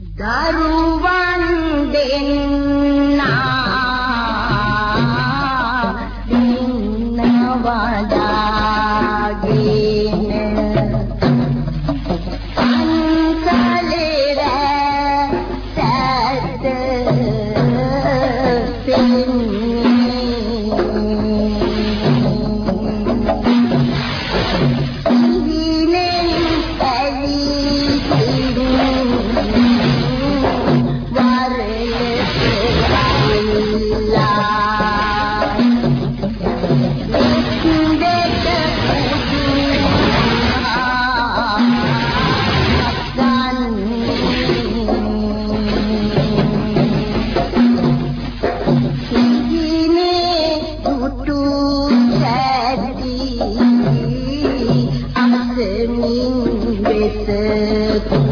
දරුවන් දෙන්නා é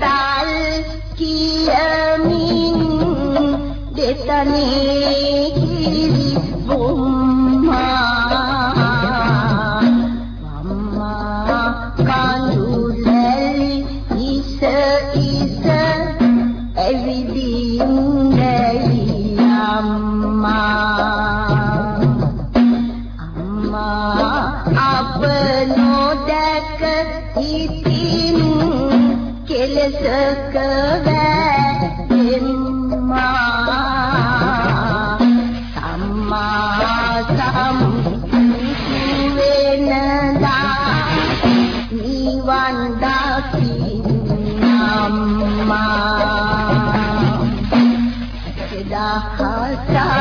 تعال كي أمين دتني දෙසක වැදෙම්මා සම්මා සම්බුදෙනදා නිවන් දකින්නම්මා සදා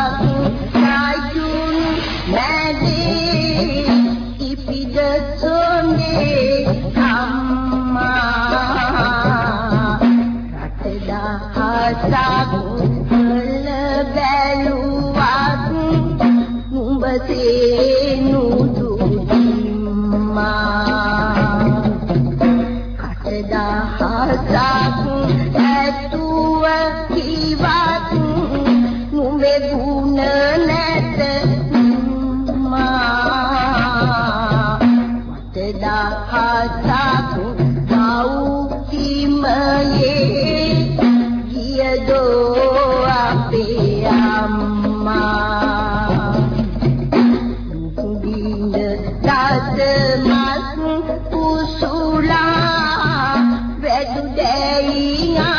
සුවසේනු දුම්මා කටදහසක් ඇතුව කිවත් නුඹේ ගුණ නැත. මා කටදහසක් පව් හිමයේ ගියදෝ අපේ අම්මා.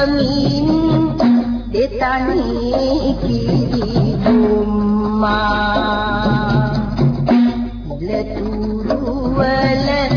යමින් දෙතනී කිරි දුම්මා ලතුරු වල